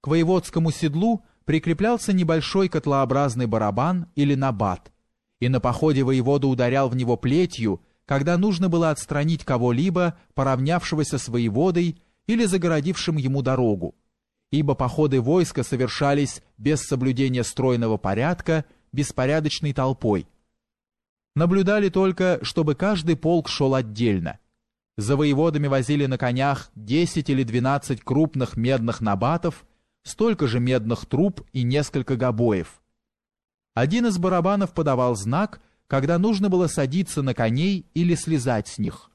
К воеводскому седлу прикреплялся небольшой котлообразный барабан или набат, и на походе воевода ударял в него плетью, когда нужно было отстранить кого-либо, поравнявшегося с воеводой или загородившим ему дорогу, ибо походы войска совершались без соблюдения стройного порядка, беспорядочной толпой. Наблюдали только, чтобы каждый полк шел отдельно. За воеводами возили на конях 10 или 12 крупных медных набатов, столько же медных труб и несколько гобоев. Один из барабанов подавал знак, когда нужно было садиться на коней или слезать с них.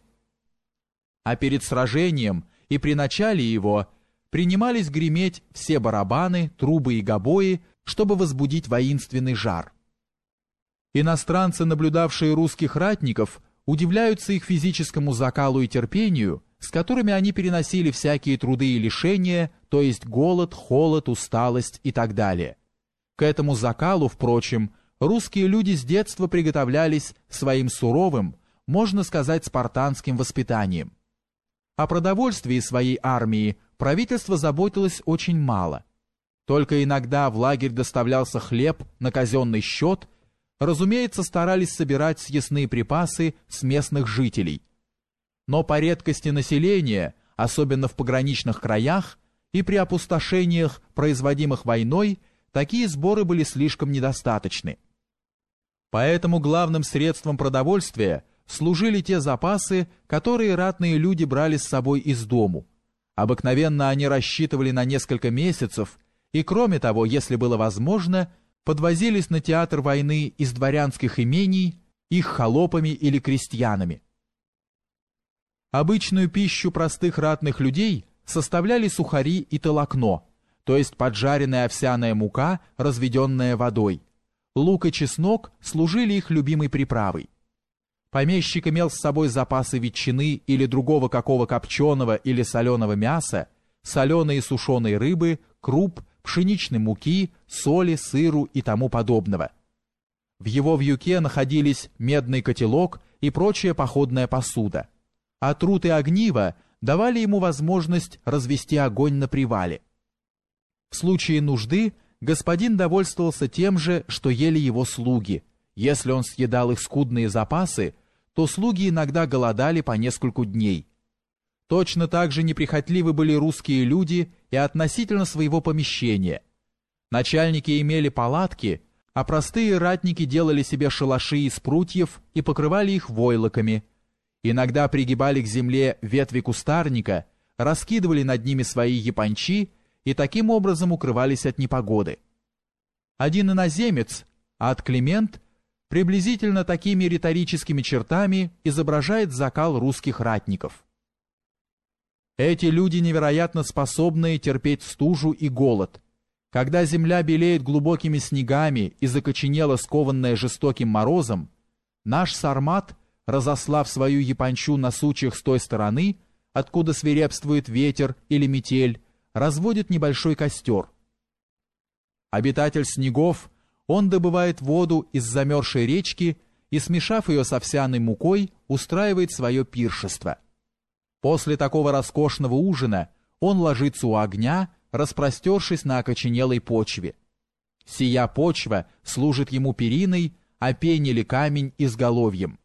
А перед сражением и при начале его принимались греметь все барабаны, трубы и гобои, чтобы возбудить воинственный жар. Иностранцы, наблюдавшие русских ратников, удивляются их физическому закалу и терпению, с которыми они переносили всякие труды и лишения, то есть голод, холод, усталость и так далее. К этому закалу, впрочем, русские люди с детства приготовлялись своим суровым, можно сказать, спартанским воспитанием. О продовольствии своей армии правительство заботилось очень мало. Только иногда в лагерь доставлялся хлеб на казенный счет, разумеется, старались собирать съестные припасы с местных жителей. Но по редкости населения, особенно в пограничных краях, и при опустошениях, производимых войной, такие сборы были слишком недостаточны. Поэтому главным средством продовольствия – служили те запасы, которые ратные люди брали с собой из дому. Обыкновенно они рассчитывали на несколько месяцев, и кроме того, если было возможно, подвозились на театр войны из дворянских имений их холопами или крестьянами. Обычную пищу простых ратных людей составляли сухари и толокно, то есть поджаренная овсяная мука, разведенная водой. Лук и чеснок служили их любимой приправой. Помещик имел с собой запасы ветчины или другого какого копченого или соленого мяса, соленой и сушеной рыбы, круп, пшеничной муки, соли, сыру и тому подобного. В его вьюке находились медный котелок и прочая походная посуда. А труд и огниво давали ему возможность развести огонь на привале. В случае нужды господин довольствовался тем же, что ели его слуги. Если он съедал их скудные запасы, то слуги иногда голодали по нескольку дней. Точно так же неприхотливы были русские люди и относительно своего помещения. Начальники имели палатки, а простые ратники делали себе шалаши из прутьев и покрывали их войлоками. Иногда пригибали к земле ветви кустарника, раскидывали над ними свои япончи и таким образом укрывались от непогоды. Один иноземец, ад Климент, приблизительно такими риторическими чертами изображает закал русских ратников. Эти люди невероятно способные терпеть стужу и голод. Когда земля белеет глубокими снегами и закоченела скованная жестоким морозом, наш сармат, разослав свою япончу на сучьях с той стороны, откуда свирепствует ветер или метель, разводит небольшой костер. Обитатель снегов – он добывает воду из замерзшей речки и, смешав ее с овсяной мукой, устраивает свое пиршество. После такого роскошного ужина он ложится у огня, распростершись на окоченелой почве. Сия почва служит ему периной, а пень или камень изголовьем.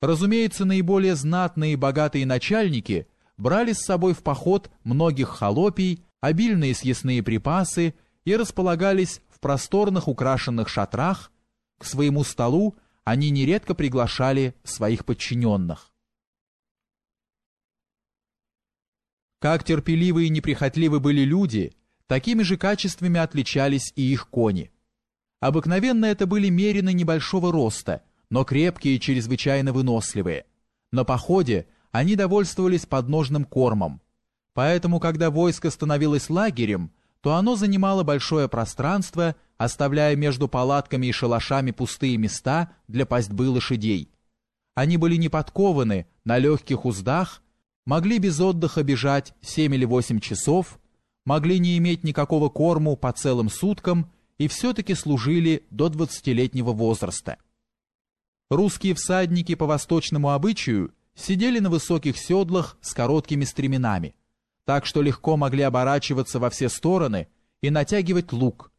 Разумеется, наиболее знатные и богатые начальники брали с собой в поход многих холопий, обильные съестные припасы и располагались в просторных украшенных шатрах, к своему столу они нередко приглашали своих подчиненных. Как терпеливы и неприхотливы были люди, такими же качествами отличались и их кони. Обыкновенно это были мерины небольшого роста, но крепкие и чрезвычайно выносливые. На походе они довольствовались подножным кормом. Поэтому, когда войско становилось лагерем, то оно занимало большое пространство, оставляя между палатками и шалашами пустые места для пастьбы лошадей. Они были не подкованы, на легких уздах, могли без отдыха бежать 7 или 8 часов, могли не иметь никакого корму по целым суткам и все-таки служили до 20-летнего возраста. Русские всадники по восточному обычаю сидели на высоких седлах с короткими стременами, так что легко могли оборачиваться во все стороны и натягивать лук,